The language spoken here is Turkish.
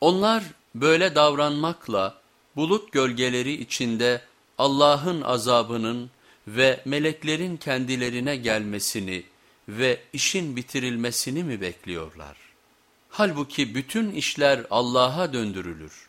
Onlar böyle davranmakla bulut gölgeleri içinde Allah'ın azabının ve meleklerin kendilerine gelmesini ve işin bitirilmesini mi bekliyorlar? Halbuki bütün işler Allah'a döndürülür.